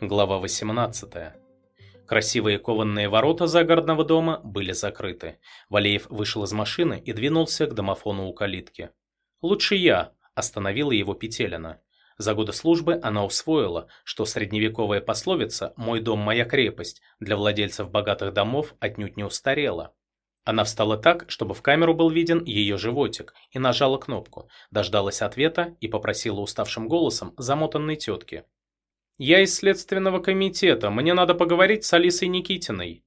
Глава 18. Красивые кованные ворота загородного дома были закрыты. Валеев вышел из машины и двинулся к домофону у калитки. «Лучше я», – остановила его Петелина. За годы службы она усвоила, что средневековая пословица «мой дом, моя крепость» для владельцев богатых домов отнюдь не устарела. Она встала так, чтобы в камеру был виден ее животик, и нажала кнопку, дождалась ответа и попросила уставшим голосом замотанной тетки. «Я из следственного комитета. Мне надо поговорить с Алисой Никитиной».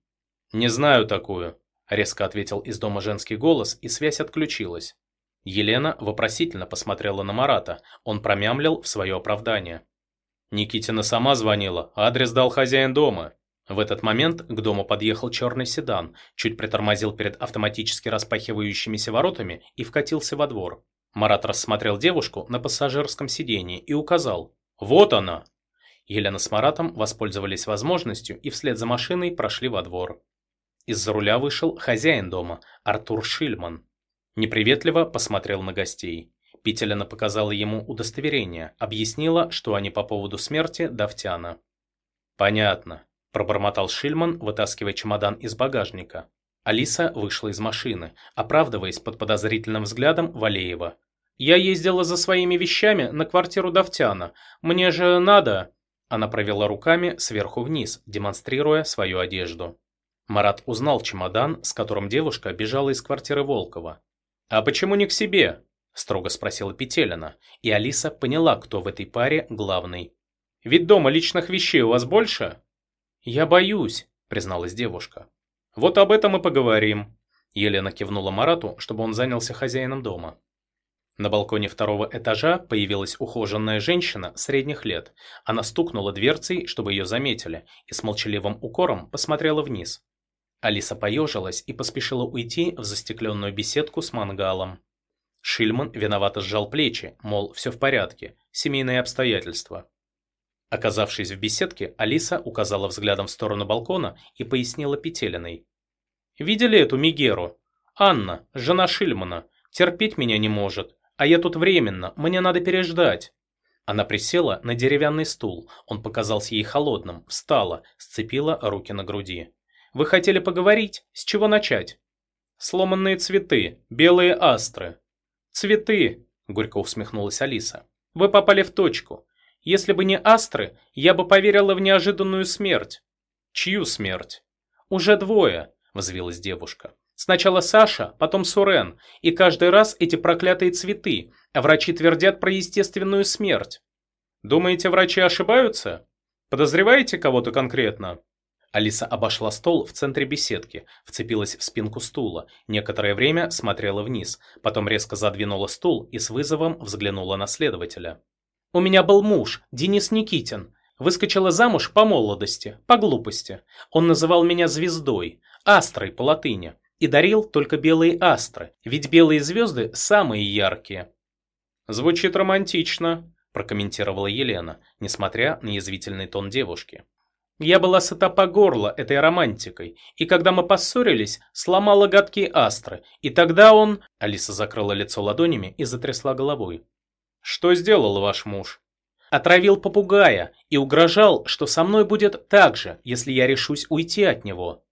«Не знаю такую», – резко ответил из дома женский голос, и связь отключилась. Елена вопросительно посмотрела на Марата. Он промямлил в свое оправдание. Никитина сама звонила, адрес дал хозяин дома. В этот момент к дому подъехал черный седан, чуть притормозил перед автоматически распахивающимися воротами и вкатился во двор. Марат рассмотрел девушку на пассажирском сиденье и указал «Вот она!» Елена с Маратом воспользовались возможностью и вслед за машиной прошли во двор. Из-за руля вышел хозяин дома, Артур Шильман. Неприветливо посмотрел на гостей. Петелина показала ему удостоверение, объяснила, что они по поводу смерти Давтяна. «Понятно», – пробормотал Шильман, вытаскивая чемодан из багажника. Алиса вышла из машины, оправдываясь под подозрительным взглядом Валеева. «Я ездила за своими вещами на квартиру Давтяна. Мне же надо...» Она провела руками сверху вниз, демонстрируя свою одежду. Марат узнал чемодан, с которым девушка бежала из квартиры Волкова. «А почему не к себе?» – строго спросила Петелина, и Алиса поняла, кто в этой паре главный. «Ведь дома личных вещей у вас больше?» «Я боюсь», – призналась девушка. «Вот об этом и поговорим». Елена кивнула Марату, чтобы он занялся хозяином дома. На балконе второго этажа появилась ухоженная женщина средних лет. Она стукнула дверцей, чтобы ее заметили, и с молчаливым укором посмотрела вниз. Алиса поежилась и поспешила уйти в застекленную беседку с мангалом. Шильман виновато сжал плечи, мол, все в порядке, семейные обстоятельства. Оказавшись в беседке, Алиса указала взглядом в сторону балкона и пояснила Петелиной. «Видели эту Мигеру? Анна, жена Шильмана, терпеть меня не может. А я тут временно, мне надо переждать. Она присела на деревянный стул. Он показался ей холодным, встала, сцепила руки на груди. Вы хотели поговорить? С чего начать? Сломанные цветы, белые астры. Цветы, горько усмехнулась Алиса. Вы попали в точку. Если бы не астры, я бы поверила в неожиданную смерть. Чью смерть? Уже двое, взвилась девушка. Сначала Саша, потом Сурен, и каждый раз эти проклятые цветы, врачи твердят про естественную смерть. Думаете, врачи ошибаются? Подозреваете кого-то конкретно? Алиса обошла стол в центре беседки, вцепилась в спинку стула, некоторое время смотрела вниз, потом резко задвинула стул и с вызовом взглянула на следователя. «У меня был муж, Денис Никитин. Выскочила замуж по молодости, по глупости. Он называл меня звездой, астрой по латыни и дарил только белые астры, ведь белые звезды самые яркие. «Звучит романтично», – прокомментировала Елена, несмотря на язвительный тон девушки. «Я была сыта по горло этой романтикой, и когда мы поссорились, сломала гадкие астры, и тогда он...» Алиса закрыла лицо ладонями и затрясла головой. «Что сделал ваш муж?» «Отравил попугая и угрожал, что со мной будет так же, если я решусь уйти от него».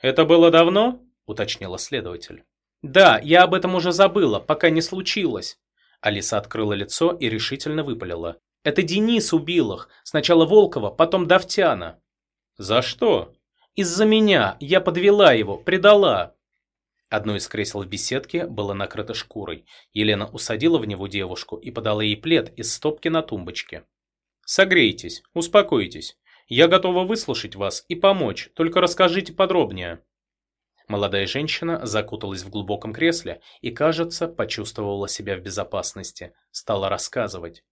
«Это было давно?» Уточнила следователь. «Да, я об этом уже забыла, пока не случилось». Алиса открыла лицо и решительно выпалила. «Это Денис убил их. Сначала Волкова, потом Давтяна». «За что?» «Из-за меня. Я подвела его, предала». Одно из кресел в беседке было накрыто шкурой. Елена усадила в него девушку и подала ей плед из стопки на тумбочке. «Согрейтесь, успокойтесь. Я готова выслушать вас и помочь, только расскажите подробнее». Молодая женщина закуталась в глубоком кресле и, кажется, почувствовала себя в безопасности. Стала рассказывать.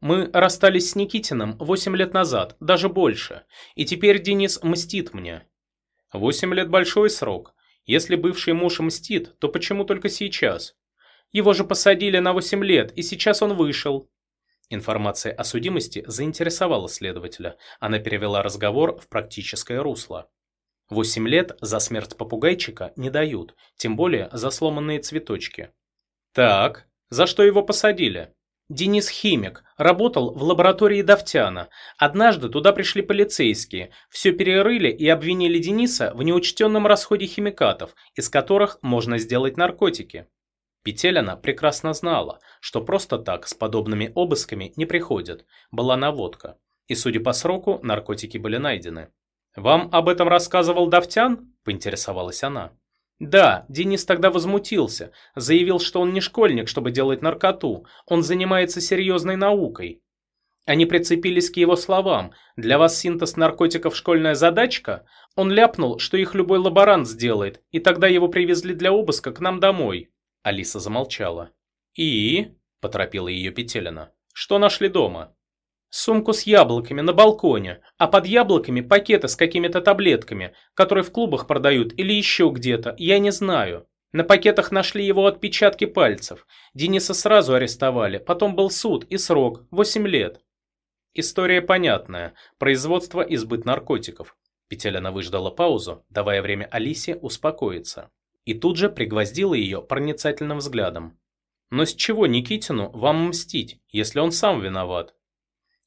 «Мы расстались с Никитиным восемь лет назад, даже больше, и теперь Денис мстит мне». «Восемь лет – большой срок. Если бывший муж мстит, то почему только сейчас?» «Его же посадили на восемь лет, и сейчас он вышел». Информация о судимости заинтересовала следователя. Она перевела разговор в практическое русло. Восемь лет за смерть попугайчика не дают, тем более за сломанные цветочки. Так, за что его посадили? Денис химик, работал в лаборатории Давтяна. Однажды туда пришли полицейские, все перерыли и обвинили Дениса в неучтенном расходе химикатов, из которых можно сделать наркотики. Петелина прекрасно знала, что просто так с подобными обысками не приходят, была наводка. И, судя по сроку, наркотики были найдены. «Вам об этом рассказывал Давтян?» – поинтересовалась она. Да, Денис тогда возмутился, заявил, что он не школьник, чтобы делать наркоту, он занимается серьезной наукой. Они прицепились к его словам. Для вас синтез наркотиков школьная задачка? Он ляпнул, что их любой лаборант сделает, и тогда его привезли для обыска к нам домой. Алиса замолчала. И? Поторопила ее Петелина. Что нашли дома? Сумку с яблоками на балконе, а под яблоками пакеты с какими-то таблетками, которые в клубах продают или еще где-то, я не знаю. На пакетах нашли его отпечатки пальцев. Дениса сразу арестовали, потом был суд и срок, 8 лет. История понятная. Производство и сбыт наркотиков. Петелина выждала паузу, давая время Алисе успокоиться. И тут же пригвоздила ее проницательным взглядом. Но с чего Никитину вам мстить, если он сам виноват?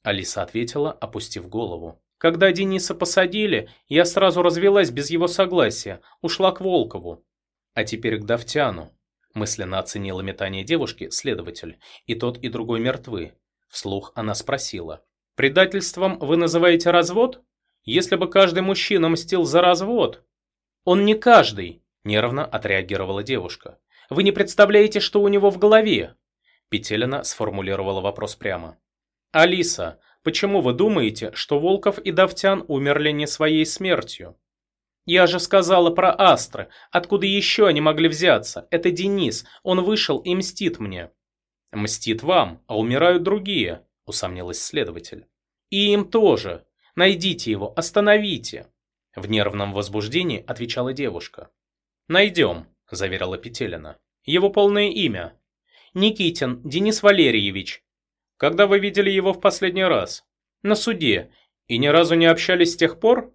Алиса ответила, опустив голову. Когда Дениса посадили, я сразу развелась без его согласия, ушла к Волкову. А теперь к Давтяну. Мысленно оценила метание девушки следователь, и тот, и другой мертвы. Вслух она спросила. «Предательством вы называете развод? Если бы каждый мужчина мстил за развод...» «Он не каждый», — нервно отреагировала девушка. «Вы не представляете, что у него в голове?» Петелина сформулировала вопрос прямо. «Алиса, почему вы думаете, что Волков и Давтян умерли не своей смертью?» «Я же сказала про Астры. Откуда еще они могли взяться? Это Денис. Он вышел и мстит мне». «Мстит вам, а умирают другие», — усомнилась следователь. «И им тоже. Найдите его, остановите». В нервном возбуждении отвечала девушка. «Найдем», — заверила Петелина. «Его полное имя?» «Никитин Денис Валерьевич, когда вы видели его в последний раз? На суде. И ни разу не общались с тех пор?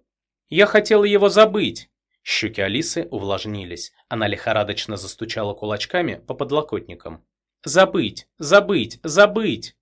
Я хотела его забыть. Щеки Алисы увлажнились. Она лихорадочно застучала кулачками по подлокотникам. Забыть, забыть, забыть.